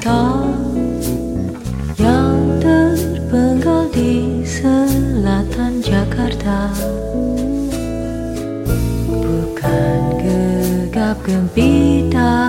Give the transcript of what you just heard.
kita yang terpenggal di selatan Jakarta bukan gegap gempita.